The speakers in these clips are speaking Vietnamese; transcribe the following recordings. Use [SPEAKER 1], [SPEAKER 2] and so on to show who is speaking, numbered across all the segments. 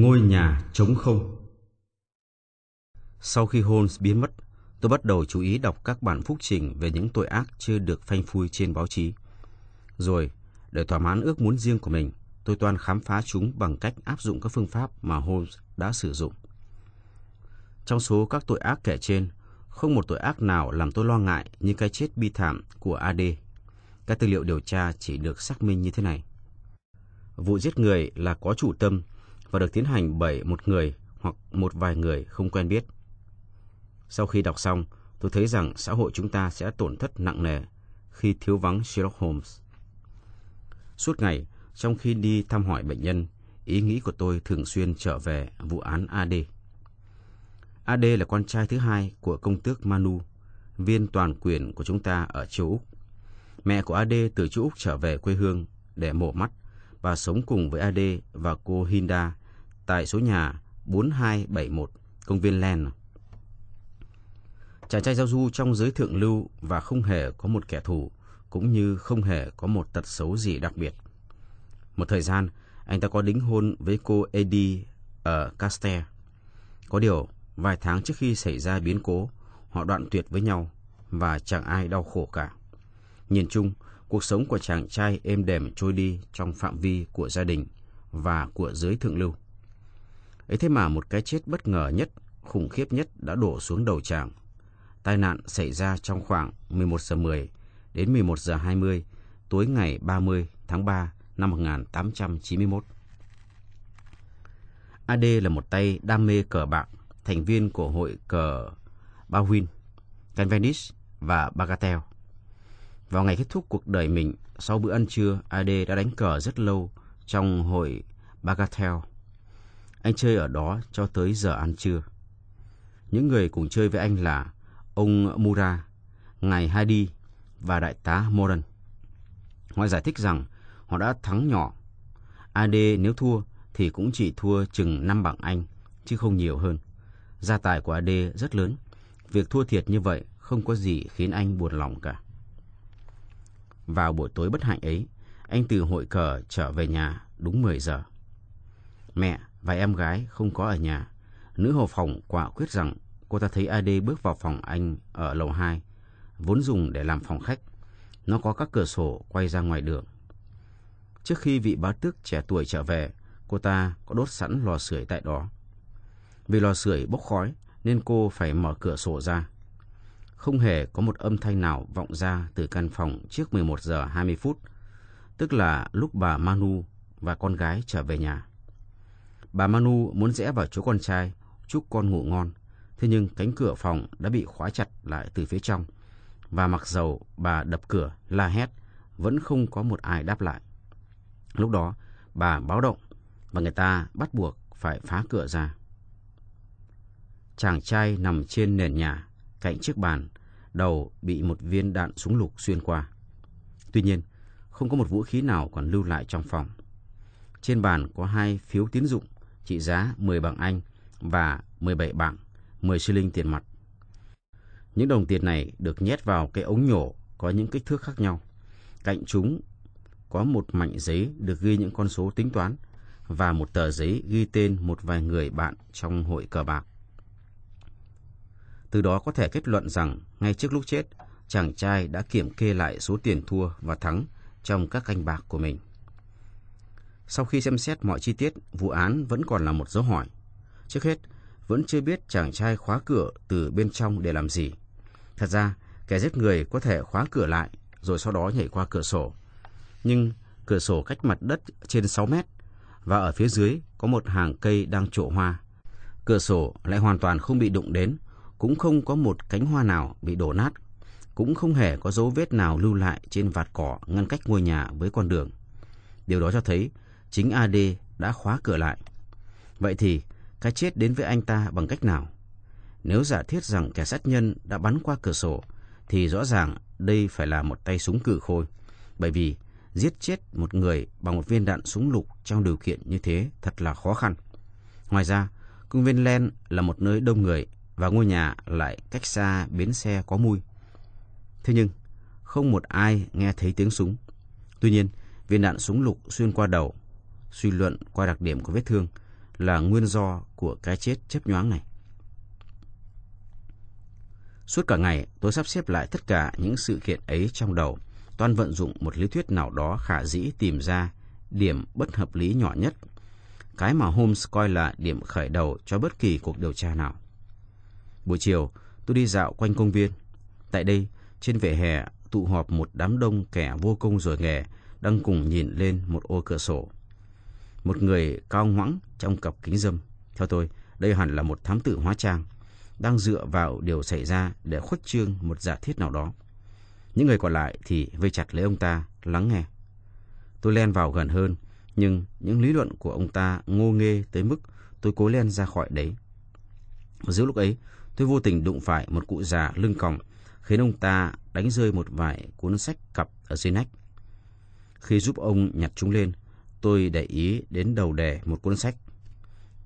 [SPEAKER 1] Ngôi nhà trống không Sau khi Holmes biến mất, tôi bắt đầu chú ý đọc các bản phúc trình về những tội ác chưa được phanh phui trên báo chí. Rồi, để thỏa mãn ước muốn riêng của mình, tôi toan khám phá chúng bằng cách áp dụng các phương pháp mà Holmes đã sử dụng. Trong số các tội ác kể trên, không một tội ác nào làm tôi lo ngại như cái chết bi thảm của AD. Các tư liệu điều tra chỉ được xác minh như thế này. Vụ giết người là có chủ tâm và được tiến hành bởi một người hoặc một vài người không quen biết. Sau khi đọc xong, tôi thấy rằng xã hội chúng ta sẽ tổn thất nặng nề khi thiếu vắng Sherlock Holmes. Suốt ngày, trong khi đi thăm hỏi bệnh nhân, ý nghĩ của tôi thường xuyên trở về vụ án AD. AD là con trai thứ hai của công tước Manu, viên toàn quyền của chúng ta ở châu Úc. Mẹ của AD từ châu Úc trở về quê hương để mổ mắt và sống cùng với AD và cô Hinda tại số nhà 4271 công viên Len. Chàng trai giao du trong giới thượng lưu và không hề có một kẻ thù, cũng như không hề có một tật xấu gì đặc biệt. Một thời gian, anh ta có đính hôn với cô Eddie ở Caster. Có điều, vài tháng trước khi xảy ra biến cố, họ đoạn tuyệt với nhau và chẳng ai đau khổ cả. Nhìn chung, cuộc sống của chàng trai êm đềm trôi đi trong phạm vi của gia đình và của giới thượng lưu. Ấy thế mà một cái chết bất ngờ nhất, khủng khiếp nhất đã đổ xuống đầu chàng. Tai nạn xảy ra trong khoảng 11 giờ 10 đến 11 giờ 20 tối ngày 30 tháng 3 năm 1891. AD là một tay đam mê cờ bạc, thành viên của hội cờ Bawin, Canvenis và Bagatelle. Vào ngày kết thúc cuộc đời mình, sau bữa ăn trưa, AD đã đánh cờ rất lâu trong hội Bagatelle. Anh chơi ở đó cho tới giờ ăn trưa. Những người cùng chơi với anh là ông Mura, ngài Hadi và đại tá Moran. Họ giải thích rằng họ đã thắng nhỏ. AD nếu thua thì cũng chỉ thua chừng 5 bảng Anh, chứ không nhiều hơn. Gia tài của AD rất lớn. Việc thua thiệt như vậy không có gì khiến anh buồn lòng cả. Vào buổi tối bất hạnh ấy, anh từ hội cờ trở về nhà đúng 10 giờ. Mẹ và em gái không có ở nhà. Nữ hầu phòng quả quyết rằng cô ta thấy AD bước vào phòng anh ở lầu 2, vốn dùng để làm phòng khách. Nó có các cửa sổ quay ra ngoài đường. Trước khi vị bá tước trẻ tuổi trở về, cô ta có đốt sẵn lò sưởi tại đó. Vì lò sưởi bốc khói nên cô phải mở cửa sổ ra. Không hề có một âm thanh nào vọng ra từ căn phòng trước 11 giờ 20 phút, tức là lúc bà Manu và con gái trở về nhà. Bà Manu muốn rẽ vào chỗ con trai, chúc con ngủ ngon. Thế nhưng cánh cửa phòng đã bị khóa chặt lại từ phía trong. Và mặc dầu bà đập cửa, la hét, vẫn không có một ai đáp lại. Lúc đó, bà báo động và người ta bắt buộc phải phá cửa ra. Chàng trai nằm trên nền nhà, cạnh chiếc bàn, đầu bị một viên đạn súng lục xuyên qua. Tuy nhiên, không có một vũ khí nào còn lưu lại trong phòng. Trên bàn có hai phiếu tín dụng trị giá 10 bảng Anh và 17 bảng, 10 xi linh tiền mặt. Những đồng tiền này được nhét vào cái ống nhổ có những kích thước khác nhau. Cạnh chúng có một mảnh giấy được ghi những con số tính toán và một tờ giấy ghi tên một vài người bạn trong hội cờ bạc. Từ đó có thể kết luận rằng ngay trước lúc chết, chàng trai đã kiểm kê lại số tiền thua và thắng trong các canh bạc của mình. Sau khi xem xét mọi chi tiết, vụ án vẫn còn là một dấu hỏi. Trước hết, vẫn chưa biết chàng trai khóa cửa từ bên trong để làm gì. Thật ra, kẻ giết người có thể khóa cửa lại rồi sau đó nhảy qua cửa sổ. Nhưng cửa sổ cách mặt đất trên 6 mét và ở phía dưới có một hàng cây đang trổ hoa. Cửa sổ lại hoàn toàn không bị đụng đến, cũng không có một cánh hoa nào bị đổ nát, cũng không hề có dấu vết nào lưu lại trên vạt cỏ ngăn cách ngôi nhà với con đường. Điều đó cho thấy chính AD đã khóa cửa lại. Vậy thì, cái chết đến với anh ta bằng cách nào? Nếu giả thiết rằng kẻ sát nhân đã bắn qua cửa sổ, thì rõ ràng đây phải là một tay súng cử khôi. Bởi vì giết chết một người bằng một viên đạn súng lục trong điều kiện như thế thật là khó khăn. Ngoài ra, công viên Len là một nơi đông người và ngôi nhà lại cách xa bến xe có mui. Thế nhưng, không một ai nghe thấy tiếng súng. Tuy nhiên, viên đạn súng lục xuyên qua đầu Suy luận qua đặc điểm của vết thương, là nguyên do của cái chết chấp nhoáng này. Suốt cả ngày, tôi sắp xếp lại tất cả những sự kiện ấy trong đầu, toàn vận dụng một lý thuyết nào đó khả dĩ tìm ra điểm bất hợp lý nhỏ nhất, cái mà Holmes coi là điểm khởi đầu cho bất kỳ cuộc điều tra nào. Buổi chiều, tôi đi dạo quanh công viên. Tại đây, trên vỉa hè tụ họp một đám đông kẻ vô công rồi nghề đang cùng nhìn lên một ô cửa sổ. Một người cao ngoãng trong cặp kính dâm. Theo tôi, đây hẳn là một thám tử hóa trang, đang dựa vào điều xảy ra để khuếch trương một giả thiết nào đó. Những người còn lại thì vây chặt lấy ông ta, lắng nghe. Tôi len vào gần hơn, nhưng những lý luận của ông ta ngô nghê tới mức tôi cố len ra khỏi đấy. Giữa lúc ấy, tôi vô tình đụng phải một cụ già lưng còng, khiến ông ta đánh rơi một vài cuốn sách cặp ở dưới nách. Khi giúp ông nhặt chúng lên, tôi để ý đến đầu đề một cuốn sách.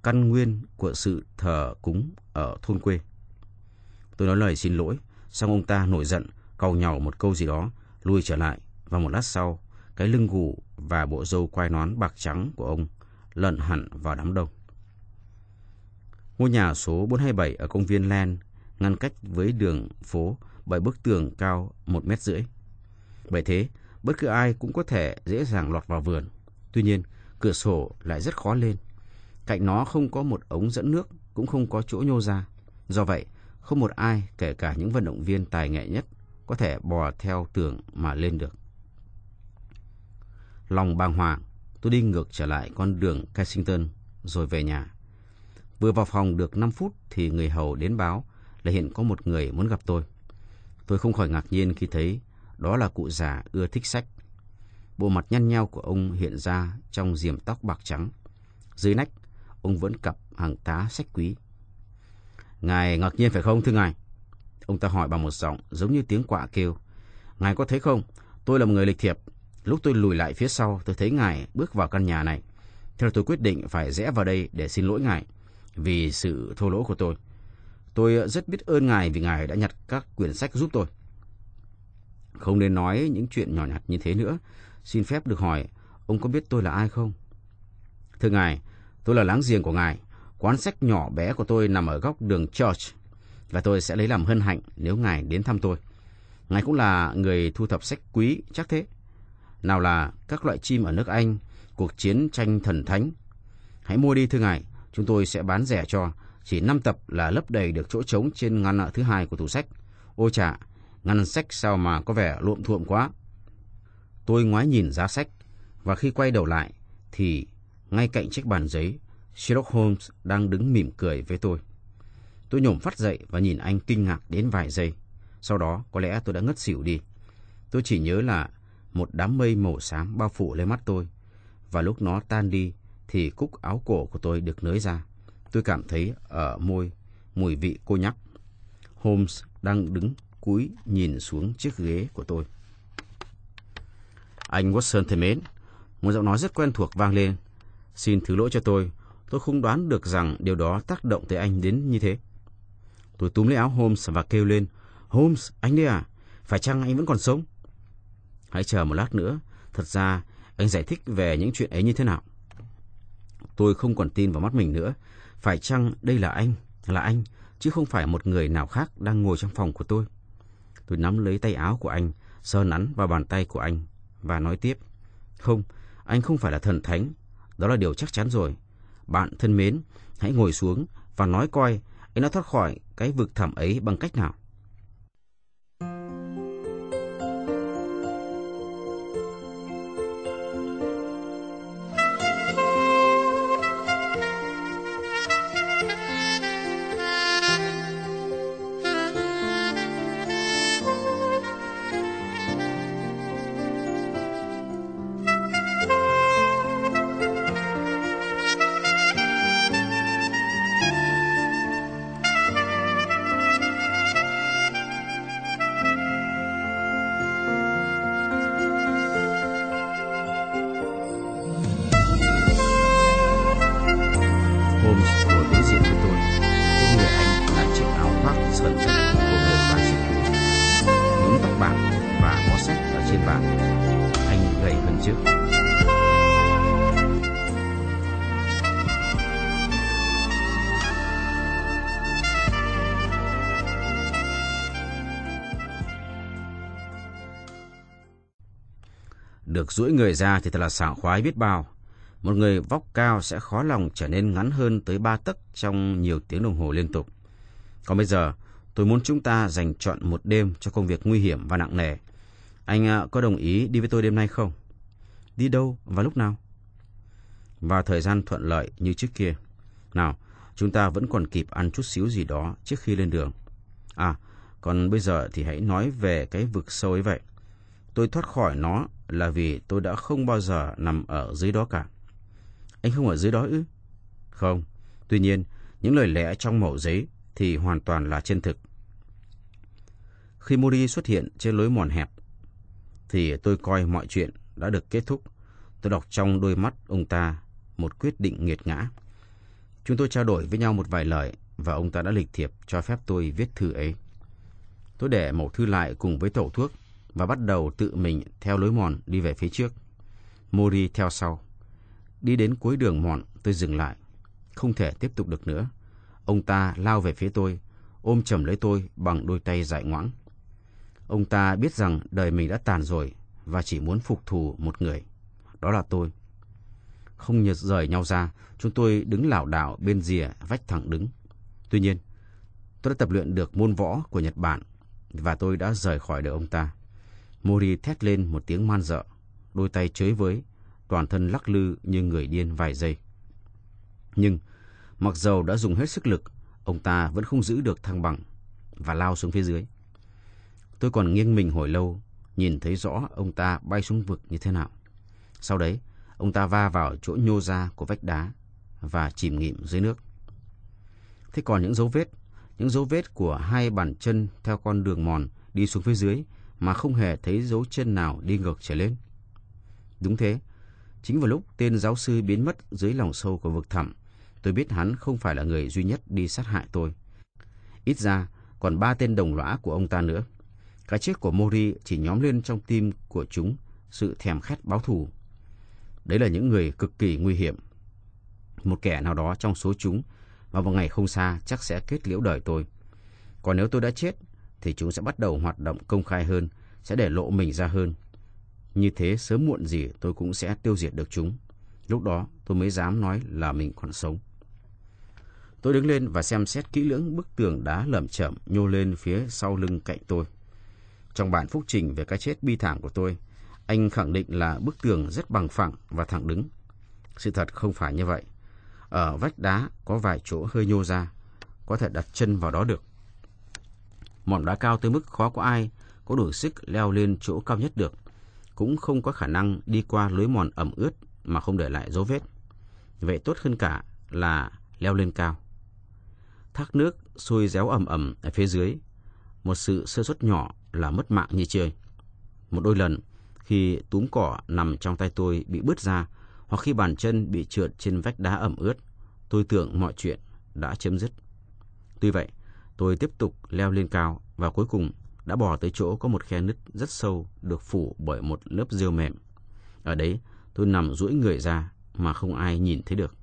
[SPEAKER 1] Căn nguyên của sự thờ cúng ở thôn quê. Tôi nói lời xin lỗi, xong ông ta nổi giận, cầu nhau một câu gì đó, lui trở lại, và một lát sau, cái lưng gù và bộ râu quai nón bạc trắng của ông lận hẳn vào đám đông. Ngôi nhà số 427 ở công viên Len ngăn cách với đường phố bởi bức tường cao một mét rưỡi. Bởi thế, bất cứ ai cũng có thể dễ dàng lọt vào vườn. Tuy nhiên, cửa sổ lại rất khó lên. Cạnh nó không có một ống dẫn nước, cũng không có chỗ nhô ra. Do vậy, không một ai, kể cả những vận động viên tài nghệ nhất, có thể bò theo tường mà lên được. Lòng bàng hoàng, tôi đi ngược trở lại con đường Kensington rồi về nhà. Vừa vào phòng được 5 phút thì người hầu đến báo là hiện có một người muốn gặp tôi. Tôi không khỏi ngạc nhiên khi thấy đó là cụ già ưa thích sách. Bộ mặt nhăn nheo của ông hiện ra trong diềm tóc bạc trắng. Dưới nách, ông vẫn cặp hàng tá sách quý. Ngài ngạc nhiên phải không thưa ngài? Ông ta hỏi bằng một giọng giống như tiếng quạ kêu. Ngài có thấy không? Tôi là một người lịch thiệp. Lúc tôi lùi lại phía sau, tôi thấy ngài bước vào căn nhà này. theo tôi quyết định phải rẽ vào đây để xin lỗi ngài vì sự thô lỗ của tôi. Tôi rất biết ơn ngài vì ngài đã nhặt các quyển sách giúp tôi. Không nên nói những chuyện nhỏ nhặt như thế nữa. Xin phép được hỏi, ông có biết tôi là ai không? Thưa ngài, tôi là láng giềng của ngài. Quán sách nhỏ bé của tôi nằm ở góc đường Church và tôi sẽ lấy làm hân hạnh nếu ngài đến thăm tôi. Ngài cũng là người thu thập sách quý, chắc thế. Nào là các loại chim ở nước Anh, cuộc chiến tranh thần thánh. Hãy mua đi thưa ngài, chúng tôi sẽ bán rẻ cho. Chỉ 5 tập là lấp đầy được chỗ trống trên ngăn nợ thứ hai của tủ sách. Ôi chà, ngăn sách sao mà có vẻ luộm thuộm quá. Tôi ngoái nhìn giá sách, và khi quay đầu lại, thì ngay cạnh chiếc bàn giấy, Sherlock Holmes đang đứng mỉm cười với tôi. Tôi nhổm phát dậy và nhìn anh kinh ngạc đến vài giây. Sau đó có lẽ tôi đã ngất xỉu đi. Tôi chỉ nhớ là một đám mây màu xám bao phủ lên mắt tôi. Và lúc nó tan đi thì cúc áo cổ của tôi được nới ra. Tôi cảm thấy ở môi mùi vị cô nhắc. Holmes đang đứng cúi nhìn xuống chiếc ghế của tôi. Anh Watson thân mến, một giọng nói rất quen thuộc vang lên. Xin thứ lỗi cho tôi, tôi không đoán được rằng điều đó tác động tới anh đến như thế. Tôi túm lấy áo Holmes và kêu lên, Holmes, anh đây à? Phải chăng anh vẫn còn sống? Hãy chờ một lát nữa, thật ra anh giải thích về những chuyện ấy như thế nào. Tôi không còn tin vào mắt mình nữa. Phải chăng đây là anh, là anh, chứ không phải một người nào khác đang ngồi trong phòng của tôi? Tôi nắm lấy tay áo của anh, sờ nắn vào bàn tay của anh và nói tiếp. Không, anh không phải là thần thánh. Đó là điều chắc chắn rồi. Bạn thân mến, hãy ngồi xuống và nói coi anh đã thoát khỏi cái vực thẳm ấy bằng cách nào. chứ Được duỗi người ra thì thật là sảng khoái biết bao. Một người vóc cao sẽ khó lòng trở nên ngắn hơn tới ba tấc trong nhiều tiếng đồng hồ liên tục. Còn bây giờ, tôi muốn chúng ta dành chọn một đêm cho công việc nguy hiểm và nặng nề. Anh à, có đồng ý đi với tôi đêm nay không? Đi đâu và lúc nào? và thời gian thuận lợi như trước kia. Nào, chúng ta vẫn còn kịp ăn chút xíu gì đó trước khi lên đường. À, còn bây giờ thì hãy nói về cái vực sâu ấy vậy. Tôi thoát khỏi nó là vì tôi đã không bao giờ nằm ở dưới đó cả. Anh không ở dưới đó ư? Không. Tuy nhiên, những lời lẽ trong mẩu giấy thì hoàn toàn là chân thực. Khi Mori xuất hiện trên lối mòn hẹp, thì tôi coi mọi chuyện đã được kết thúc. Tôi đọc trong đôi mắt ông ta một quyết định nghiệt ngã. Chúng tôi trao đổi với nhau một vài lời và ông ta đã lịch thiệp cho phép tôi viết thư ấy. Tôi để mẫu thư lại cùng với tẩu thuốc và bắt đầu tự mình theo lối mòn đi về phía trước. Mori theo sau. Đi đến cuối đường mòn, tôi dừng lại. Không thể tiếp tục được nữa. Ông ta lao về phía tôi, ôm chầm lấy tôi bằng đôi tay dại ngoãng. Ông ta biết rằng đời mình đã tàn rồi và chỉ muốn phục thù một người. Đó là tôi. Không nhật rời nhau ra, chúng tôi đứng lảo đảo bên rìa vách thẳng đứng. Tuy nhiên, tôi đã tập luyện được môn võ của Nhật Bản và tôi đã rời khỏi đời ông ta. Mori thét lên một tiếng man dợ, đôi tay chới với, toàn thân lắc lư như người điên vài giây. Nhưng, mặc dầu đã dùng hết sức lực, ông ta vẫn không giữ được thăng bằng và lao xuống phía dưới. Tôi còn nghiêng mình hồi lâu, nhìn thấy rõ ông ta bay xuống vực như thế nào. Sau đấy, ông ta va vào chỗ nhô ra của vách đá và chìm nghỉm dưới nước. Thế còn những dấu vết, những dấu vết của hai bàn chân theo con đường mòn đi xuống phía dưới mà không hề thấy dấu chân nào đi ngược trở lên. Đúng thế, chính vào lúc tên giáo sư biến mất dưới lòng sâu của vực thẳm, tôi biết hắn không phải là người duy nhất đi sát hại tôi. Ít ra, còn ba tên đồng lõa của ông ta nữa. Cái chết của Mori chỉ nhóm lên trong tim của chúng sự thèm khát báo thù. Đấy là những người cực kỳ nguy hiểm. Một kẻ nào đó trong số chúng vào ngày không xa chắc sẽ kết liễu đời tôi. Còn nếu tôi đã chết, thì chúng sẽ bắt đầu hoạt động công khai hơn, sẽ để lộ mình ra hơn. Như thế sớm muộn gì tôi cũng sẽ tiêu diệt được chúng. Lúc đó tôi mới dám nói là mình còn sống. Tôi đứng lên và xem xét kỹ lưỡng bức tường đá lởm chởm nhô lên phía sau lưng cạnh tôi. Trong bản phúc trình về cái chết bi thảm của tôi, anh khẳng định là bức tường rất bằng phẳng và thẳng đứng. Sự thật không phải như vậy. Ở vách đá có vài chỗ hơi nhô ra, có thể đặt chân vào đó được. Mỏm đá cao tới mức khó có ai có đủ sức leo lên chỗ cao nhất được. Cũng không có khả năng đi qua lối mòn ẩm ướt mà không để lại dấu vết. Vậy tốt hơn cả là leo lên cao. Thác nước sôi réo ẩm ẩm ở phía dưới. Một sự sơ suất nhỏ là mất mạng như chơi. Một đôi lần, khi túm cỏ nằm trong tay tôi bị bứt ra, hoặc khi bàn chân bị trượt trên vách đá ẩm ướt, tôi tưởng mọi chuyện đã chấm dứt. Tuy vậy, tôi tiếp tục leo lên cao và cuối cùng đã bò tới chỗ có một khe nứt rất sâu được phủ bởi một lớp rêu mềm. Ở đấy, tôi nằm duỗi người ra mà không ai nhìn thấy được.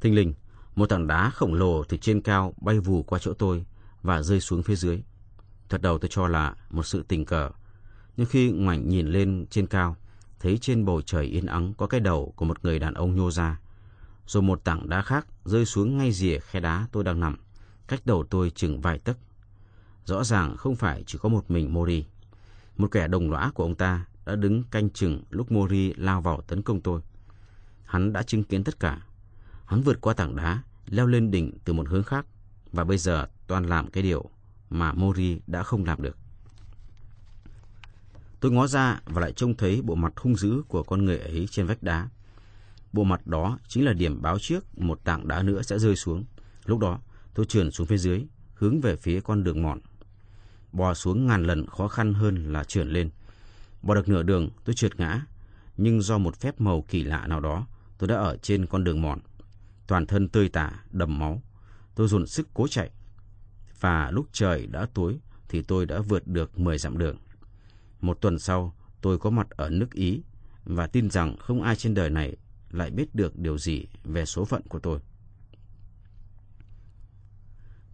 [SPEAKER 1] Thình lình, một tảng đá khổng lồ từ trên cao bay vù qua chỗ tôi và rơi xuống phía dưới. Thật đầu tôi cho là một sự tình cờ, nhưng khi ngoảnh nhìn lên trên cao, thấy trên bầu trời yên ắng có cái đầu của một người đàn ông nhô ra. Rồi một tảng đá khác rơi xuống ngay rìa khe đá tôi đang nằm, cách đầu tôi chừng vài tấc. Rõ ràng không phải chỉ có một mình Mori. Một kẻ đồng lõa của ông ta đã đứng canh chừng lúc Mori lao vào tấn công tôi. Hắn đã chứng kiến tất cả. Hắn vượt qua tảng đá, leo lên đỉnh từ một hướng khác và bây giờ toàn làm cái điều mà Mori đã không làm được. Tôi ngó ra và lại trông thấy bộ mặt hung dữ của con người ấy trên vách đá. Bộ mặt đó chính là điểm báo trước một tảng đá nữa sẽ rơi xuống. Lúc đó, tôi trườn xuống phía dưới, hướng về phía con đường mòn. Bò xuống ngàn lần khó khăn hơn là trườn lên. Bò được nửa đường, tôi trượt ngã, nhưng do một phép màu kỳ lạ nào đó, tôi đã ở trên con đường mòn. Toàn thân tơi tả, đầm máu. Tôi dồn sức cố chạy. Và lúc trời đã tối thì tôi đã vượt được 10 dặm đường. Một tuần sau, tôi có mặt ở nước Ý và tin rằng không ai trên đời này lại biết được điều gì về số phận của tôi.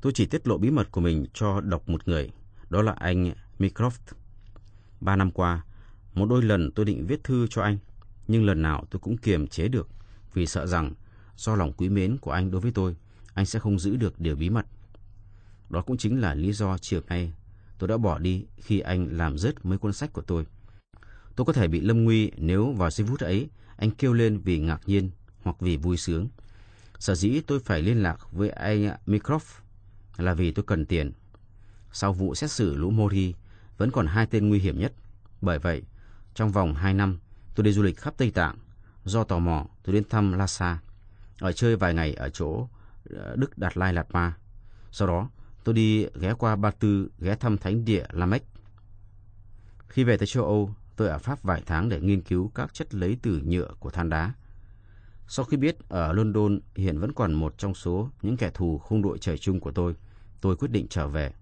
[SPEAKER 1] Tôi chỉ tiết lộ bí mật của mình cho đọc một người, đó là anh Mycroft. Ba năm qua, Một đôi lần tôi định viết thư cho anh, nhưng lần nào tôi cũng kiềm chế được vì sợ rằng do lòng quý mến của anh đối với tôi, anh sẽ không giữ được điều bí mật. Đó cũng chính là lý do chiều nay tôi đã bỏ đi khi anh làm rớt mấy cuốn sách của tôi. Tôi có thể bị lâm nguy nếu vào giây phút ấy anh kêu lên vì ngạc nhiên hoặc vì vui sướng. Sở dĩ tôi phải liên lạc với anh Mikroff là vì tôi cần tiền. Sau vụ xét xử lũ Mori, vẫn còn hai tên nguy hiểm nhất. Bởi vậy, trong vòng hai năm, tôi đi du lịch khắp Tây Tạng. Do tò mò, tôi đến thăm Lhasa, ở chơi vài ngày ở chỗ ờ, Đức Đạt Lai Lạt Ma. Sau đó, tôi đi ghé qua Ba Tư, ghé thăm thánh địa Lamech. Khi về tới châu Âu, tôi ở Pháp vài tháng để nghiên cứu các chất lấy từ nhựa của than đá. Sau khi biết ở London hiện vẫn còn một trong số những kẻ thù không đội trời chung của tôi, tôi quyết định trở về.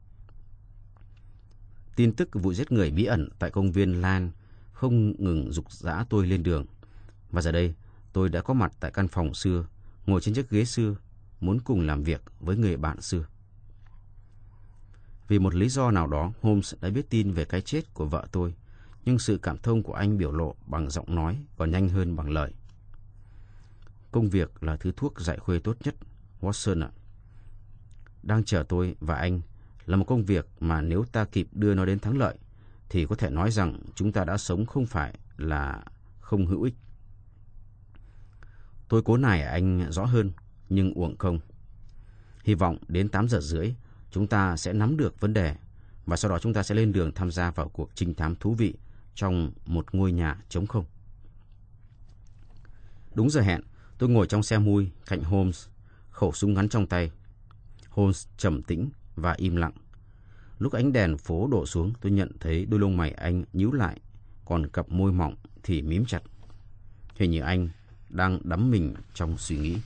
[SPEAKER 1] Tin tức vụ giết người bí ẩn tại công viên Lan không ngừng dục dã tôi lên đường. Và giờ đây, tôi đã có mặt tại căn phòng xưa, ngồi trên chiếc ghế xưa, muốn cùng làm việc với người bạn xưa. Vì một lý do nào đó, Holmes đã biết tin về cái chết của vợ tôi, nhưng sự cảm thông của anh biểu lộ bằng giọng nói còn nhanh hơn bằng lời. Công việc là thứ thuốc dạy khuê tốt nhất, Watson ạ. Đang chờ tôi và anh là một công việc mà nếu ta kịp đưa nó đến thắng lợi, thì có thể nói rằng chúng ta đã sống không phải là không hữu ích. Tôi cố nài anh rõ hơn, nhưng uổng công. Hy vọng đến 8 giờ rưỡi, chúng ta sẽ nắm được vấn đề và sau đó chúng ta sẽ lên đường tham gia vào cuộc trinh thám thú vị trong một ngôi nhà trống không. Đúng giờ hẹn, tôi ngồi trong xe mui cạnh Holmes, khẩu súng ngắn trong tay. Holmes trầm tĩnh và im lặng. Lúc ánh đèn phố đổ xuống, tôi nhận thấy đôi lông mày anh nhíu lại, còn cặp môi mỏng thì mím chặt. Hình như anh đang đắm mình trong suy nghĩ.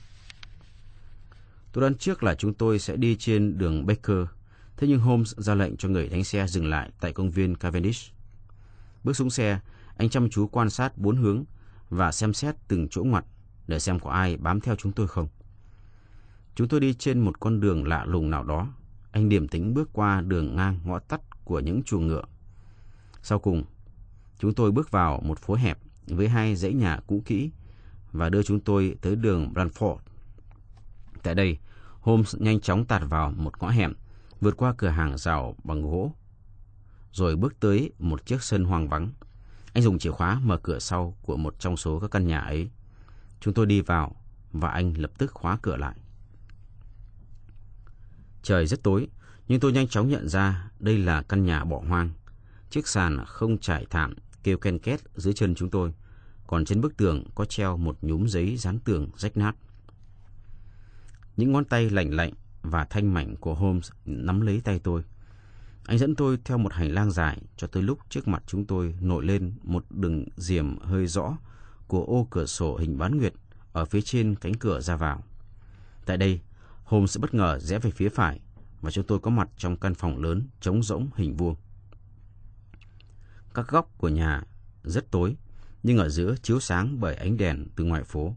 [SPEAKER 1] Tôi đoán trước là chúng tôi sẽ đi trên đường Baker, thế nhưng Holmes ra lệnh cho người đánh xe dừng lại tại công viên Cavendish. Bước xuống xe, anh chăm chú quan sát bốn hướng và xem xét từng chỗ ngoặt để xem có ai bám theo chúng tôi không. Chúng tôi đi trên một con đường lạ lùng nào đó. Anh điểm tính bước qua đường ngang ngõ tắt của những chuồng ngựa. Sau cùng, chúng tôi bước vào một phố hẹp với hai dãy nhà cũ kỹ và đưa chúng tôi tới đường Branford. Tại đây, Holmes nhanh chóng tạt vào một ngõ hẻm, vượt qua cửa hàng rào bằng gỗ, rồi bước tới một chiếc sân hoang vắng. Anh dùng chìa khóa mở cửa sau của một trong số các căn nhà ấy. Chúng tôi đi vào và anh lập tức khóa cửa lại. Trời rất tối, nhưng tôi nhanh chóng nhận ra đây là căn nhà bỏ hoang. Chiếc sàn không trải thảm kêu ken két dưới chân chúng tôi, còn trên bức tường có treo một nhúm giấy dán tường rách nát. Những ngón tay lạnh lạnh và thanh mảnh của Holmes nắm lấy tay tôi. Anh dẫn tôi theo một hành lang dài cho tới lúc trước mặt chúng tôi nổi lên một đường diềm hơi rõ của ô cửa sổ hình bán nguyệt ở phía trên cánh cửa ra vào. Tại đây, Holmes bất ngờ rẽ về phía phải và chúng tôi có mặt trong căn phòng lớn trống rỗng hình vuông. Các góc của nhà rất tối, nhưng ở giữa chiếu sáng bởi ánh đèn từ ngoài phố.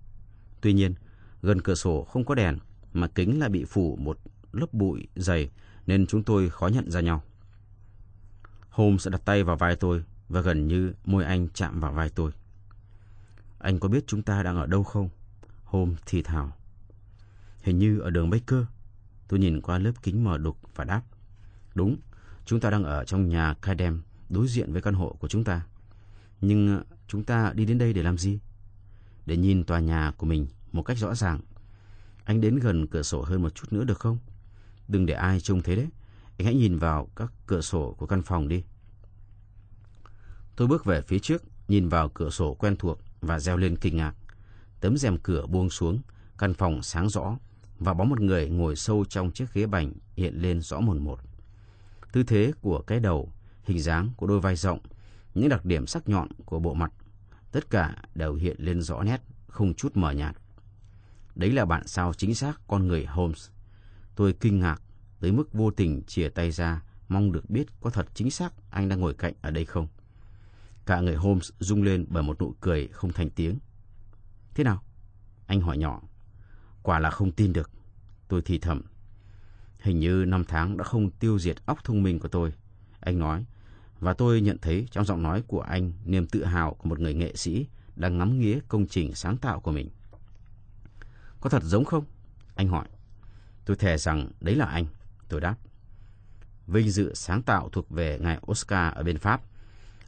[SPEAKER 1] Tuy nhiên, gần cửa sổ không có đèn, mà kính lại bị phủ một lớp bụi dày nên chúng tôi khó nhận ra nhau. Holmes đặt tay vào vai tôi và gần như môi anh chạm vào vai tôi. Anh có biết chúng ta đang ở đâu không? Holmes thì thào. Hình như ở đường Baker. Tôi nhìn qua lớp kính mờ đục và đáp. Đúng, chúng ta đang ở trong nhà Kaidem đối diện với căn hộ của chúng ta. Nhưng à, chúng ta đi đến đây để làm gì? Để nhìn tòa nhà của mình một cách rõ ràng. Anh đến gần cửa sổ hơn một chút nữa được không? Đừng để ai trông thấy đấy. Anh hãy nhìn vào các cửa sổ của căn phòng đi. Tôi bước về phía trước, nhìn vào cửa sổ quen thuộc và reo lên kinh ngạc. Tấm rèm cửa buông xuống, căn phòng sáng rõ và bóng một người ngồi sâu trong chiếc ghế bành hiện lên rõ mồn một. Tư thế của cái đầu, hình dáng của đôi vai rộng, những đặc điểm sắc nhọn của bộ mặt, tất cả đều hiện lên rõ nét, không chút mờ nhạt. Đấy là bản sao chính xác con người Holmes. Tôi kinh ngạc tới mức vô tình chìa tay ra, mong được biết có thật chính xác anh đang ngồi cạnh ở đây không. Cả người Holmes rung lên bởi một nụ cười không thành tiếng. Thế nào? Anh hỏi nhỏ. Quả là không tin được. Tôi thì thầm. Hình như năm tháng đã không tiêu diệt óc thông minh của tôi. Anh nói. Và tôi nhận thấy trong giọng nói của anh niềm tự hào của một người nghệ sĩ đang ngắm nghía công trình sáng tạo của mình. Có thật giống không? Anh hỏi. Tôi thề rằng đấy là anh. Tôi đáp. Vinh dự sáng tạo thuộc về ngài Oscar ở bên Pháp.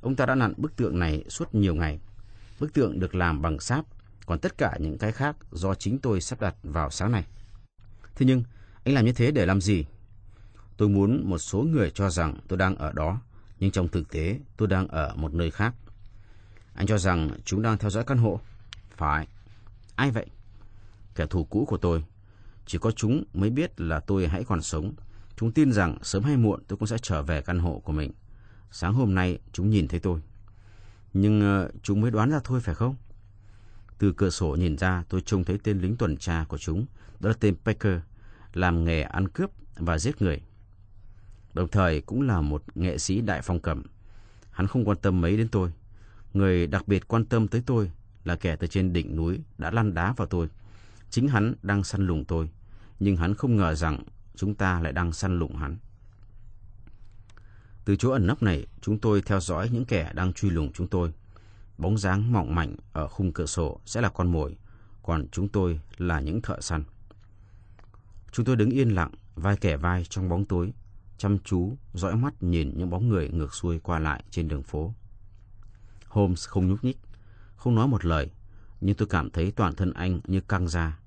[SPEAKER 1] Ông ta đã nặn bức tượng này suốt nhiều ngày. Bức tượng được làm bằng sáp, còn tất cả những cái khác do chính tôi sắp đặt vào sáng nay. Thế nhưng, anh làm như thế để làm gì? Tôi muốn một số người cho rằng tôi đang ở đó, nhưng trong thực tế tôi đang ở một nơi khác. Anh cho rằng chúng đang theo dõi căn hộ? Phải. Ai vậy? Kẻ thù cũ của tôi. Chỉ có chúng mới biết là tôi hãy còn sống. Chúng tin rằng sớm hay muộn tôi cũng sẽ trở về căn hộ của mình. Sáng hôm nay chúng nhìn thấy tôi. Nhưng uh, chúng mới đoán ra thôi phải không? Từ cửa sổ nhìn ra tôi trông thấy tên lính tuần tra của chúng. Đó là tên Pecker, làm nghề ăn cướp và giết người. Đồng thời cũng là một nghệ sĩ đại phong cầm. Hắn không quan tâm mấy đến tôi. Người đặc biệt quan tâm tới tôi là kẻ từ trên đỉnh núi đã lăn đá vào tôi. Chính hắn đang săn lùng tôi, nhưng hắn không ngờ rằng chúng ta lại đang săn lùng hắn. Từ chỗ ẩn nấp này, chúng tôi theo dõi những kẻ đang truy lùng chúng tôi. Bóng dáng mỏng mảnh ở khung cửa sổ sẽ là con mồi, còn chúng tôi là những thợ săn. Chúng tôi đứng yên lặng, vai kẻ vai trong bóng tối, chăm chú, dõi mắt nhìn những bóng người ngược xuôi qua lại trên đường phố. Holmes không nhúc nhích, không nói một lời, nhưng tôi cảm thấy toàn thân anh như căng ra,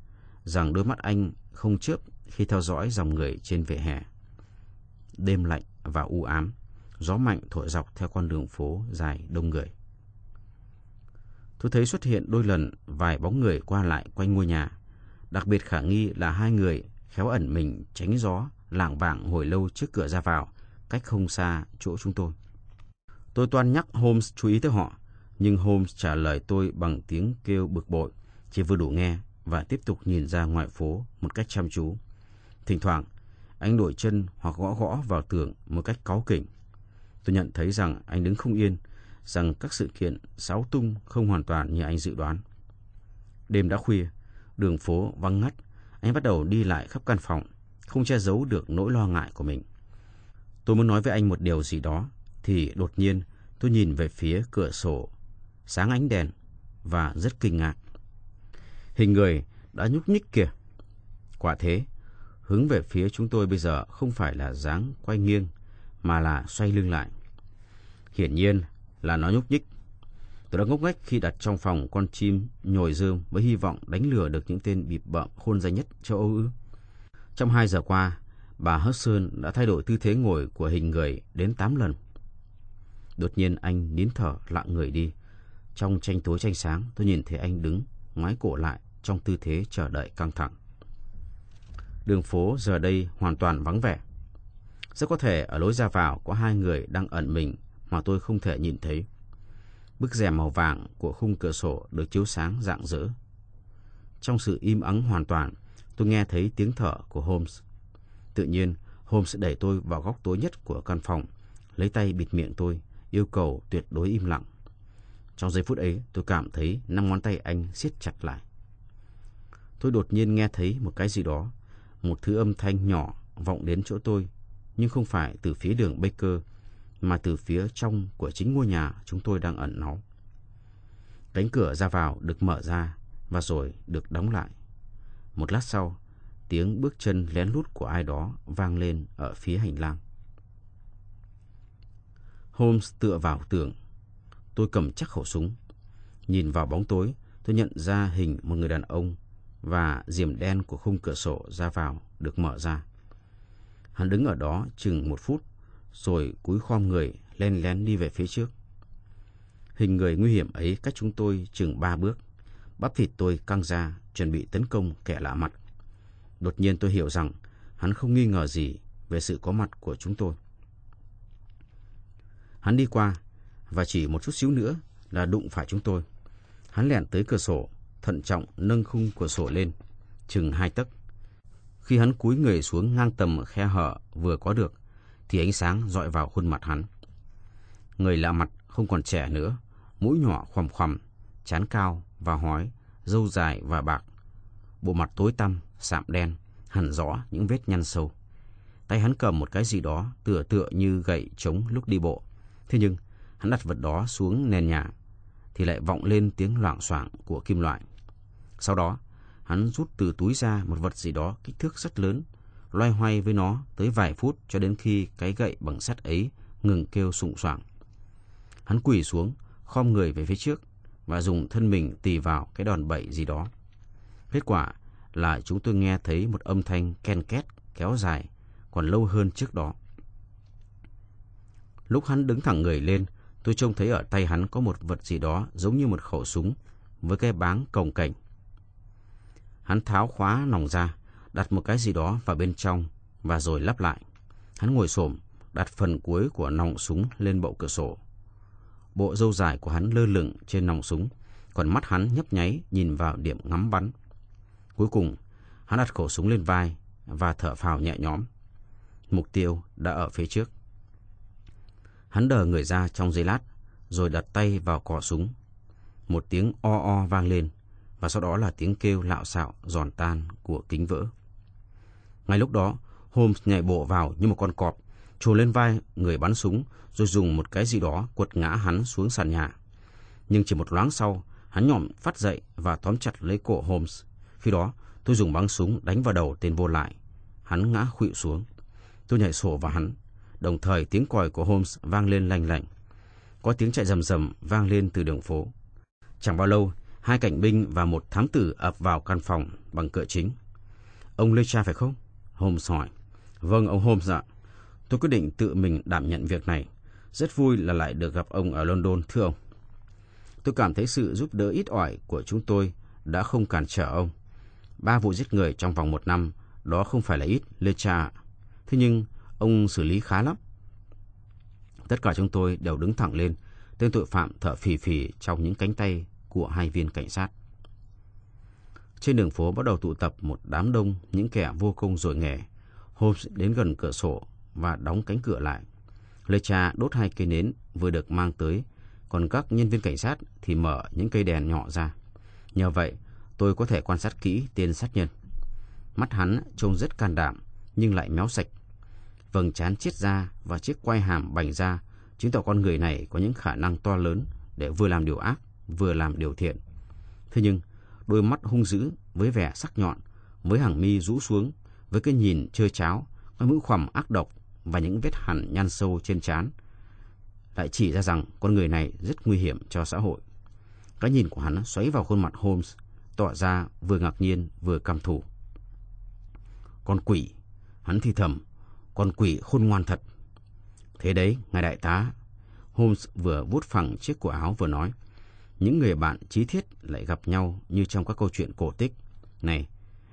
[SPEAKER 1] rằng đôi mắt anh không chớp khi theo dõi dòng người trên vỉa hè. Đêm lạnh và u ám, gió mạnh thổi dọc theo con đường phố dài đông người. Tôi thấy xuất hiện đôi lần vài bóng người qua lại quanh ngôi nhà. Đặc biệt khả nghi là hai người khéo ẩn mình tránh gió, lảng vảng hồi lâu trước cửa ra vào, cách không xa chỗ chúng tôi. Tôi toan nhắc Holmes chú ý tới họ, nhưng Holmes trả lời tôi bằng tiếng kêu bực bội, chỉ vừa đủ nghe và tiếp tục nhìn ra ngoài phố một cách chăm chú. Thỉnh thoảng, anh đổi chân hoặc gõ gõ vào tường một cách cáu kỉnh. Tôi nhận thấy rằng anh đứng không yên, rằng các sự kiện xáo tung không hoàn toàn như anh dự đoán. Đêm đã khuya, đường phố vắng ngắt, anh bắt đầu đi lại khắp căn phòng, không che giấu được nỗi lo ngại của mình. Tôi muốn nói với anh một điều gì đó, thì đột nhiên tôi nhìn về phía cửa sổ, sáng ánh đèn và rất kinh ngạc. Hình người đã nhúc nhích kìa. Quả thế, hướng về phía chúng tôi bây giờ không phải là dáng quay nghiêng, mà là xoay lưng lại. Hiển nhiên là nó nhúc nhích. Tôi đã ngốc nghếch khi đặt trong phòng con chim nhồi dương với hy vọng đánh lừa được những tên bịp bợm khôn danh nhất châu Âu ư. Trong hai giờ qua, bà Hudson đã thay đổi tư thế ngồi của hình người đến 8 lần. Đột nhiên anh nín thở lặng người đi. Trong tranh tối tranh sáng, tôi nhìn thấy anh đứng, ngoái cổ lại trong tư thế chờ đợi căng thẳng. Đường phố giờ đây hoàn toàn vắng vẻ. Rất có thể ở lối ra vào có hai người đang ẩn mình mà tôi không thể nhìn thấy. Bức rèm màu vàng của khung cửa sổ được chiếu sáng rạng rỡ. Trong sự im ắng hoàn toàn, tôi nghe thấy tiếng thở của Holmes. Tự nhiên, Holmes đẩy tôi vào góc tối nhất của căn phòng, lấy tay bịt miệng tôi, yêu cầu tuyệt đối im lặng. Trong giây phút ấy, tôi cảm thấy năm ngón tay anh siết chặt lại. Tôi đột nhiên nghe thấy một cái gì đó, một thứ âm thanh nhỏ vọng đến chỗ tôi, nhưng không phải từ phía đường Baker, mà từ phía trong của chính ngôi nhà chúng tôi đang ẩn náu. Cánh cửa ra vào được mở ra và rồi được đóng lại. Một lát sau, tiếng bước chân lén lút của ai đó vang lên ở phía hành lang. Holmes tựa vào tường. Tôi cầm chắc khẩu súng. Nhìn vào bóng tối, tôi nhận ra hình một người đàn ông và diềm đen của khung cửa sổ ra vào được mở ra. Hắn đứng ở đó chừng một phút, rồi cúi khom người len lén đi về phía trước. Hình người nguy hiểm ấy cách chúng tôi chừng ba bước. Bắp thịt tôi căng ra, chuẩn bị tấn công kẻ lạ mặt. Đột nhiên tôi hiểu rằng hắn không nghi ngờ gì về sự có mặt của chúng tôi. Hắn đi qua và chỉ một chút xíu nữa là đụng phải chúng tôi. Hắn lẻn tới cửa sổ, thận trọng nâng khung cửa sổ lên, chừng hai tấc. Khi hắn cúi người xuống ngang tầm khe hở vừa có được, thì ánh sáng dọi vào khuôn mặt hắn. Người lạ mặt không còn trẻ nữa, mũi nhỏ khoằm khoằm, chán cao và hói, râu dài và bạc. Bộ mặt tối tăm, sạm đen, hẳn rõ những vết nhăn sâu. Tay hắn cầm một cái gì đó tựa tựa như gậy trống lúc đi bộ, Thế nhưng, hắn đặt vật đó xuống nền nhà, thì lại vọng lên tiếng loảng xoảng của kim loại. Sau đó, hắn rút từ túi ra một vật gì đó kích thước rất lớn, loay hoay với nó tới vài phút cho đến khi cái gậy bằng sắt ấy ngừng kêu sụng soảng. Hắn quỳ xuống, khom người về phía trước và dùng thân mình tì vào cái đòn bẩy gì đó. Kết quả là chúng tôi nghe thấy một âm thanh ken két kéo dài còn lâu hơn trước đó. Lúc hắn đứng thẳng người lên, tôi trông thấy ở tay hắn có một vật gì đó giống như một khẩu súng với cái báng cồng cảnh. Hắn tháo khóa nòng ra, đặt một cái gì đó vào bên trong và rồi lắp lại. Hắn ngồi xổm, đặt phần cuối của nòng súng lên bộ cửa sổ. Bộ râu dài của hắn lơ lửng trên nòng súng, còn mắt hắn nhấp nháy nhìn vào điểm ngắm bắn. Cuối cùng, hắn đặt khẩu súng lên vai và thở phào nhẹ nhõm. Mục tiêu đã ở phía trước. Hắn đờ người ra trong giây lát, rồi đặt tay vào cò súng. Một tiếng o o vang lên, và sau đó là tiếng kêu lạo xạo, giòn tan của kính vỡ. Ngay lúc đó, Holmes nhảy bộ vào như một con cọp, trồ lên vai người bắn súng, rồi dùng một cái gì đó quật ngã hắn xuống sàn nhà. Nhưng chỉ một loáng sau, hắn nhỏm phát dậy và tóm chặt lấy cổ Holmes. Khi đó, tôi dùng bắn súng đánh vào đầu tên vô lại. Hắn ngã khuỵu xuống. Tôi nhảy sổ vào hắn. Đồng thời tiếng còi của Holmes vang lên lành lạnh. Có tiếng chạy rầm rầm vang lên từ đường phố. Chẳng bao lâu, hai cảnh binh và một thám tử ập vào căn phòng bằng cửa chính. Ông lê cha phải không? Holmes hỏi. Vâng, ông Holmes ạ. Tôi quyết định tự mình đảm nhận việc này. Rất vui là lại được gặp ông ở London, thưa ông. Tôi cảm thấy sự giúp đỡ ít ỏi của chúng tôi đã không cản trở ông. Ba vụ giết người trong vòng một năm, đó không phải là ít, lê cha. Thế nhưng, ông xử lý khá lắm. Tất cả chúng tôi đều đứng thẳng lên, tên tội phạm thở phì phì trong những cánh tay của hai viên cảnh sát. Trên đường phố bắt đầu tụ tập một đám đông những kẻ vô công rồi nghề. Holmes đến gần cửa sổ và đóng cánh cửa lại. Lê cha đốt hai cây nến vừa được mang tới, còn các nhân viên cảnh sát thì mở những cây đèn nhỏ ra. Nhờ vậy, tôi có thể quan sát kỹ tên sát nhân. Mắt hắn trông rất can đảm, nhưng lại méo sạch. Vầng trán chiết ra và chiếc quai hàm bành ra, chứng tỏ con người này có những khả năng to lớn để vừa làm điều ác, vừa làm điều thiện. Thế nhưng, đôi mắt hung dữ với vẻ sắc nhọn, với hàng mi rũ xuống, với cái nhìn trơ cháo, cái mũi khoằm ác độc và những vết hằn nhăn sâu trên trán, lại chỉ ra rằng con người này rất nguy hiểm cho xã hội. Cái nhìn của hắn xoáy vào khuôn mặt Holmes, tỏ ra vừa ngạc nhiên vừa căm thù. Con quỷ, hắn thì thầm, con quỷ khôn ngoan thật. Thế đấy, ngài đại tá. Holmes vừa vuốt phẳng chiếc cổ áo vừa nói. Những người bạn chí thiết lại gặp nhau như trong các câu chuyện cổ tích. Này,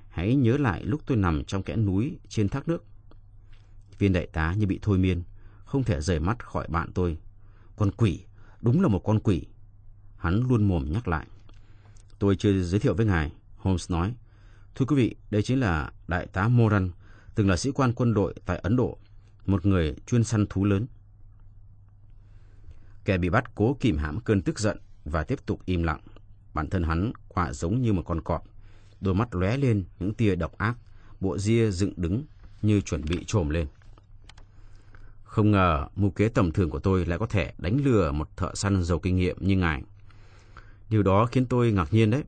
[SPEAKER 1] hãy nhớ lại lúc tôi nằm trong kẽ núi trên thác nước. Viên đại tá như bị thôi miên, không thể rời mắt khỏi bạn tôi. Con quỷ, đúng là một con quỷ. Hắn luôn mồm nhắc lại. Tôi chưa giới thiệu với ngài, Holmes nói. Thưa quý vị, đây chính là đại tá Moran, từng là sĩ quan quân đội tại Ấn Độ, một người chuyên săn thú lớn. Kẻ bị bắt cố kìm hãm cơn tức giận và tiếp tục im lặng. Bản thân hắn quả giống như một con cọp, đôi mắt lóe lên những tia độc ác, bộ ria dựng đứng như chuẩn bị trồm lên. Không ngờ mưu kế tầm thường của tôi lại có thể đánh lừa một thợ săn giàu kinh nghiệm như ngài. Điều đó khiến tôi ngạc nhiên đấy.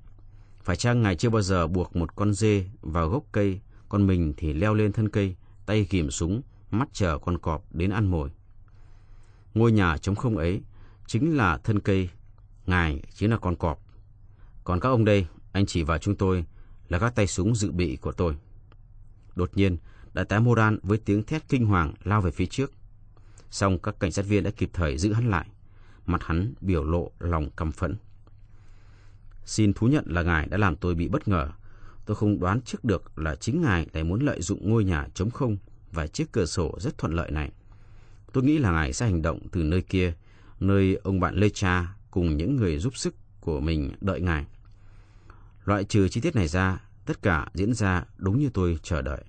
[SPEAKER 1] Phải chăng ngài chưa bao giờ buộc một con dê vào gốc cây, còn mình thì leo lên thân cây, tay ghim súng, mắt chờ con cọp đến ăn mồi. Ngôi nhà trống không ấy chính là thân cây, ngài chính là con cọp. Còn các ông đây, anh chỉ vào chúng tôi là các tay súng dự bị của tôi. Đột nhiên, đại tá Moran với tiếng thét kinh hoàng lao về phía trước. Xong các cảnh sát viên đã kịp thời giữ hắn lại. Mặt hắn biểu lộ lòng căm phẫn. Xin thú nhận là ngài đã làm tôi bị bất ngờ. Tôi không đoán trước được là chính ngài lại muốn lợi dụng ngôi nhà trống không và chiếc cửa sổ rất thuận lợi này. Tôi nghĩ là ngài sẽ hành động từ nơi kia, nơi ông bạn Lê Cha cùng những người giúp sức của mình đợi ngài. Loại trừ chi tiết này ra, tất cả diễn ra đúng như tôi chờ đợi.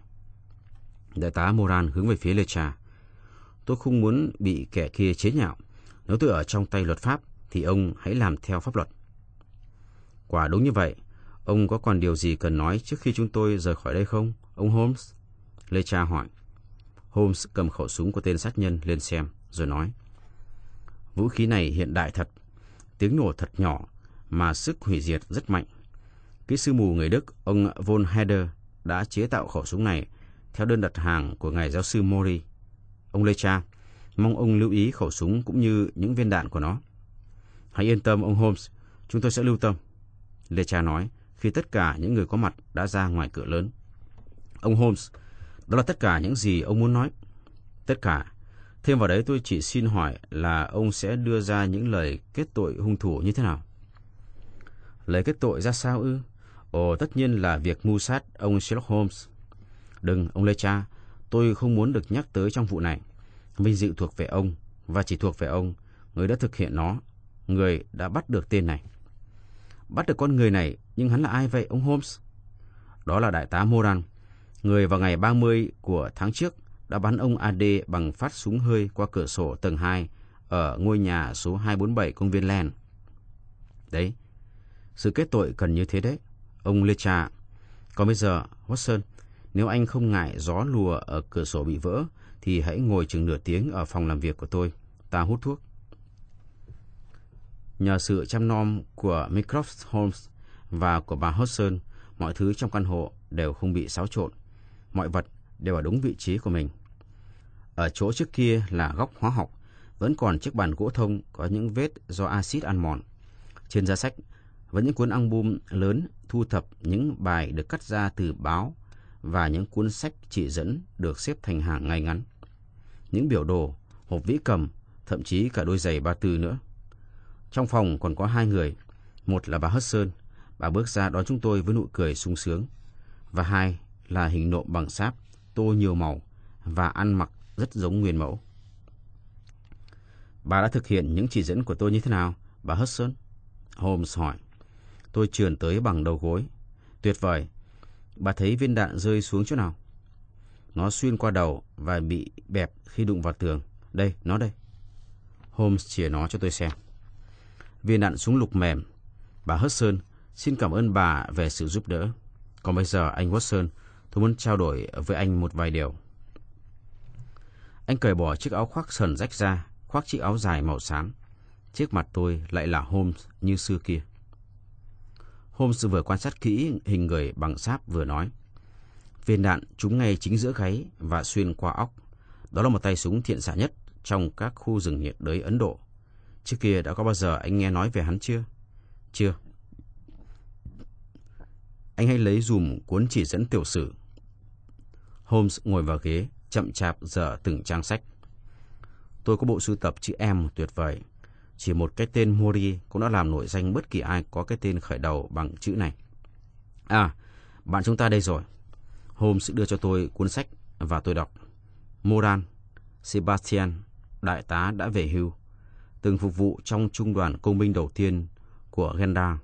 [SPEAKER 1] Đại tá Moran hướng về phía Lê Tôi không muốn bị kẻ kia chế nhạo. Nếu tôi ở trong tay luật pháp, thì ông hãy làm theo pháp luật. Quả đúng như vậy. Ông có còn điều gì cần nói trước khi chúng tôi rời khỏi đây không, ông Holmes? Lê hỏi. Holmes cầm khẩu súng của tên sát nhân lên xem, rồi nói. Vũ khí này hiện đại thật, tiếng nổ thật nhỏ mà sức hủy diệt rất mạnh. Kỹ sư mù người Đức, ông von Heder, đã chế tạo khẩu súng này theo đơn đặt hàng của ngài giáo sư Mori. Ông Lê Cha, mong ông lưu ý khẩu súng cũng như những viên đạn của nó. Hãy yên tâm ông Holmes, chúng tôi sẽ lưu tâm. Lê Cha nói khi tất cả những người có mặt đã ra ngoài cửa lớn. Ông Holmes, đó là tất cả những gì ông muốn nói. Tất cả. Thêm vào đấy tôi chỉ xin hỏi là ông sẽ đưa ra những lời kết tội hung thủ như thế nào? Lời kết tội ra sao ư? Ồ, tất nhiên là việc mưu sát ông Sherlock Holmes. Đừng, ông Lê Cha, tôi không muốn được nhắc tới trong vụ này. Vinh dự thuộc về ông, và chỉ thuộc về ông, người đã thực hiện nó, người đã bắt được tên này. Bắt được con người này, nhưng hắn là ai vậy, ông Holmes? Đó là đại tá Moran, người vào ngày 30 của tháng trước đã bắn ông AD bằng phát súng hơi qua cửa sổ tầng 2 ở ngôi nhà số 247 công viên Len. Đấy, sự kết tội cần như thế đấy, ông Lecha. Còn bây giờ, Watson, nếu anh không ngại gió lùa ở cửa sổ bị vỡ, thì hãy ngồi chừng nửa tiếng ở phòng làm việc của tôi. Ta hút thuốc. Nhờ sự chăm nom của Mycroft Holmes và của bà Hudson, mọi thứ trong căn hộ đều không bị xáo trộn. Mọi vật đều ở đúng vị trí của mình. Ở chỗ trước kia là góc hóa học, vẫn còn chiếc bàn gỗ thông có những vết do axit ăn mòn. Trên giá sách vẫn những cuốn album lớn thu thập những bài được cắt ra từ báo và những cuốn sách chỉ dẫn được xếp thành hàng ngay ngắn. Những biểu đồ, hộp vĩ cầm, thậm chí cả đôi giày ba tư nữa. Trong phòng còn có hai người, một là bà hất sơn bà bước ra đón chúng tôi với nụ cười sung sướng, và hai là hình nộm bằng sáp, tô nhiều màu và ăn mặc rất giống nguyên mẫu. Bà đã thực hiện những chỉ dẫn của tôi như thế nào, bà Hudson? Holmes hỏi. Tôi trườn tới bằng đầu gối. Tuyệt vời. Bà thấy viên đạn rơi xuống chỗ nào? Nó xuyên qua đầu và bị bẹp khi đụng vào tường. Đây, nó đây. Holmes chìa nó cho tôi xem. Viên đạn súng lục mềm. Bà Hudson, xin cảm ơn bà về sự giúp đỡ. Còn bây giờ, anh Watson, tôi muốn trao đổi với anh một vài điều. Anh cởi bỏ chiếc áo khoác sờn rách ra, khoác chiếc áo dài màu xám. Trước mặt tôi lại là Holmes như xưa kia. Holmes vừa quan sát kỹ hình người bằng sáp vừa nói. Viên đạn trúng ngay chính giữa gáy và xuyên qua óc. Đó là một tay súng thiện xạ nhất trong các khu rừng nhiệt đới Ấn Độ. Trước kia đã có bao giờ anh nghe nói về hắn chưa? Chưa. Anh hãy lấy dùm cuốn chỉ dẫn tiểu sử. Holmes ngồi vào ghế, chậm chạp dở từng trang sách. Tôi có bộ sưu tập chữ M tuyệt vời. Chỉ một cái tên Mori cũng đã làm nổi danh bất kỳ ai có cái tên khởi đầu bằng chữ này. À, bạn chúng ta đây rồi. Holmes đưa cho tôi cuốn sách và tôi đọc. Moran, Sebastian, đại tá đã về hưu, từng phục vụ trong trung đoàn công binh đầu tiên của Genda.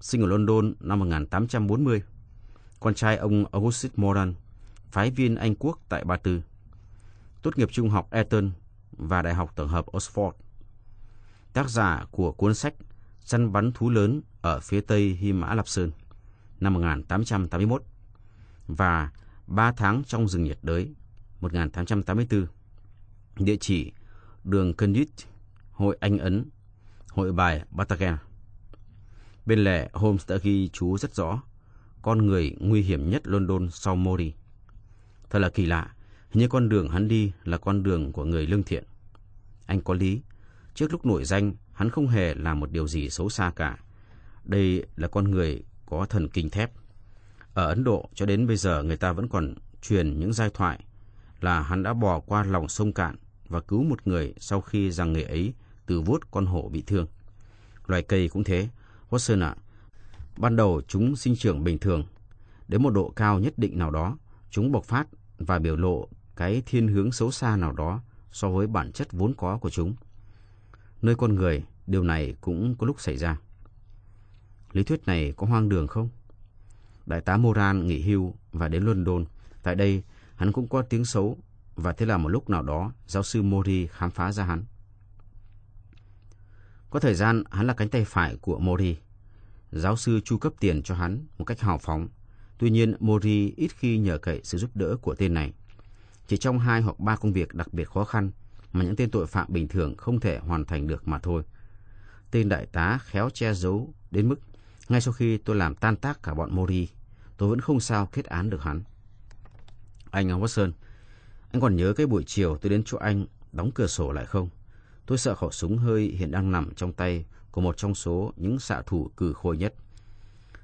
[SPEAKER 1] Sinh ở London năm 1840. Con trai ông Augustus Moran, phái viên Anh Quốc tại Ba Tư. Tốt nghiệp trung học Eton và Đại học Tổng hợp Oxford tác giả của cuốn sách Săn bắn thú lớn ở phía tây Hy Mã Lạp Sơn năm 1881 và Ba tháng trong rừng nhiệt đới 1884. Địa chỉ đường Kendit, Hội Anh Ấn, Hội bài Batagen. Bên lề Holmes đã ghi chú rất rõ con người nguy hiểm nhất London sau Mori. Thật là kỳ lạ, như con đường hắn đi là con đường của người lương thiện. Anh có lý, Trước lúc nổi danh, hắn không hề làm một điều gì xấu xa cả. Đây là con người có thần kinh thép. Ở Ấn Độ cho đến bây giờ người ta vẫn còn truyền những giai thoại là hắn đã bò qua lòng sông cạn và cứu một người sau khi rằng người ấy từ vuốt con hổ bị thương. Loài cây cũng thế. Watson ạ, ban đầu chúng sinh trưởng bình thường. Đến một độ cao nhất định nào đó, chúng bộc phát và biểu lộ cái thiên hướng xấu xa nào đó so với bản chất vốn có của chúng nơi con người, điều này cũng có lúc xảy ra. Lý thuyết này có hoang đường không? Đại tá Moran nghỉ hưu và đến London. Tại đây, hắn cũng có tiếng xấu và thế là một lúc nào đó, giáo sư Mori khám phá ra hắn. Có thời gian, hắn là cánh tay phải của Mori. Giáo sư chu cấp tiền cho hắn một cách hào phóng. Tuy nhiên, Mori ít khi nhờ cậy sự giúp đỡ của tên này. Chỉ trong hai hoặc ba công việc đặc biệt khó khăn, mà những tên tội phạm bình thường không thể hoàn thành được mà thôi. Tên đại tá khéo che giấu đến mức ngay sau khi tôi làm tan tác cả bọn Mori, tôi vẫn không sao kết án được hắn. Anh Watson, anh còn nhớ cái buổi chiều tôi đến chỗ anh đóng cửa sổ lại không? Tôi sợ khẩu súng hơi hiện đang nằm trong tay của một trong số những xạ thủ cử khôi nhất.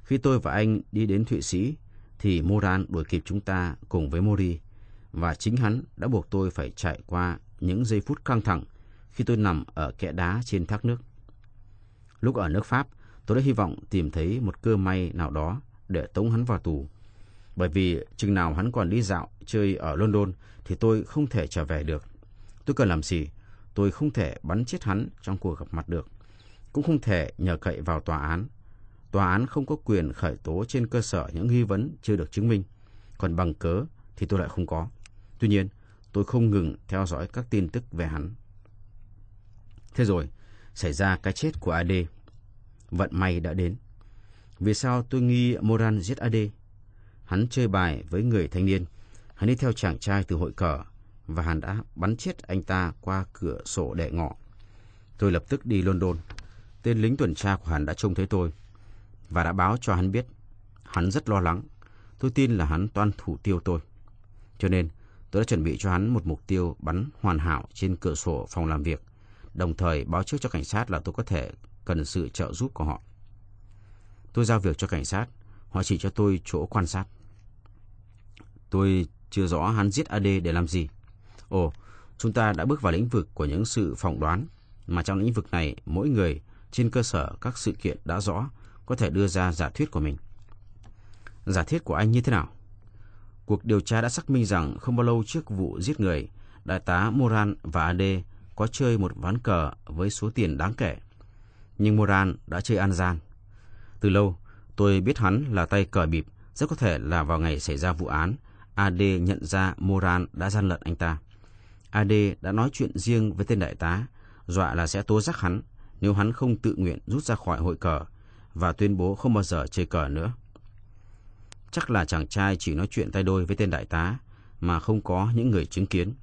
[SPEAKER 1] Khi tôi và anh đi đến Thụy Sĩ, thì Moran đuổi kịp chúng ta cùng với Mori, và chính hắn đã buộc tôi phải chạy qua những giây phút căng thẳng khi tôi nằm ở kẽ đá trên thác nước. Lúc ở nước Pháp, tôi đã hy vọng tìm thấy một cơ may nào đó để tống hắn vào tù. Bởi vì chừng nào hắn còn đi dạo, chơi ở London thì tôi không thể trở về được. Tôi cần làm gì? Tôi không thể bắn chết hắn trong cuộc gặp mặt được. Cũng không thể nhờ cậy vào tòa án. Tòa án không có quyền khởi tố trên cơ sở những nghi vấn chưa được chứng minh. Còn bằng cớ thì tôi lại không có. Tuy nhiên, tôi không ngừng theo dõi các tin tức về hắn. Thế rồi, xảy ra cái chết của AD. Vận may đã đến. Vì sao tôi nghi Moran giết AD? Hắn chơi bài với người thanh niên. Hắn đi theo chàng trai từ hội cờ và hắn đã bắn chết anh ta qua cửa sổ đệ ngọ. Tôi lập tức đi London. Tên lính tuần tra của hắn đã trông thấy tôi và đã báo cho hắn biết. Hắn rất lo lắng. Tôi tin là hắn toan thủ tiêu tôi. Cho nên, tôi đã chuẩn bị cho hắn một mục tiêu bắn hoàn hảo trên cửa sổ phòng làm việc, đồng thời báo trước cho cảnh sát là tôi có thể cần sự trợ giúp của họ. Tôi giao việc cho cảnh sát, họ chỉ cho tôi chỗ quan sát. Tôi chưa rõ hắn giết AD để làm gì. Ồ, chúng ta đã bước vào lĩnh vực của những sự phỏng đoán, mà trong lĩnh vực này mỗi người trên cơ sở các sự kiện đã rõ có thể đưa ra giả thuyết của mình. Giả thuyết của anh như thế nào? Cuộc điều tra đã xác minh rằng không bao lâu trước vụ giết người, đại tá Moran và AD có chơi một ván cờ với số tiền đáng kể. Nhưng Moran đã chơi ăn gian. Từ lâu, tôi biết hắn là tay cờ bịp, rất có thể là vào ngày xảy ra vụ án, AD nhận ra Moran đã gian lận anh ta. AD đã nói chuyện riêng với tên đại tá, dọa là sẽ tố giác hắn nếu hắn không tự nguyện rút ra khỏi hội cờ và tuyên bố không bao giờ chơi cờ nữa. Chắc là chàng trai chỉ nói chuyện tay đôi với tên đại tá mà không có những người chứng kiến.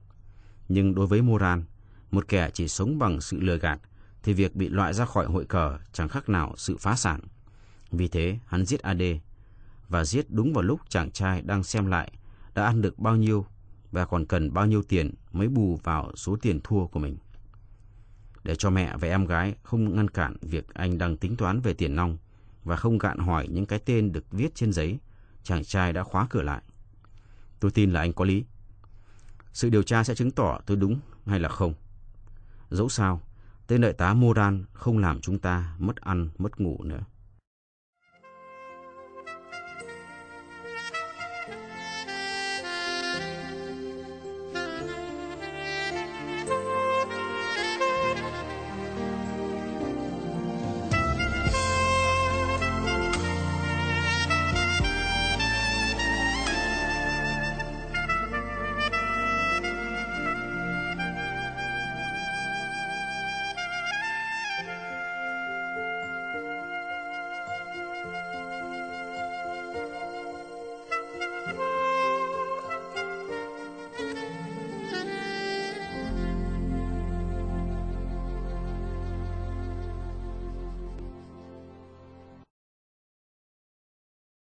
[SPEAKER 1] Nhưng đối với Moran, một kẻ chỉ sống bằng sự lừa gạt, thì việc bị loại ra khỏi hội cờ chẳng khác nào sự phá sản. Vì thế, hắn giết AD, và giết đúng vào lúc chàng trai đang xem lại đã ăn được bao nhiêu và còn cần bao nhiêu tiền mới bù vào số tiền thua của mình. Để cho mẹ và em gái không ngăn cản việc anh đang tính toán về tiền nong và không gạn hỏi những cái tên được viết trên giấy, chàng trai đã khóa cửa lại. Tôi tin là anh có lý. Sự điều tra sẽ chứng tỏ tôi đúng hay là không. Dẫu sao, tên đại tá Moran không làm chúng ta mất ăn, mất ngủ nữa.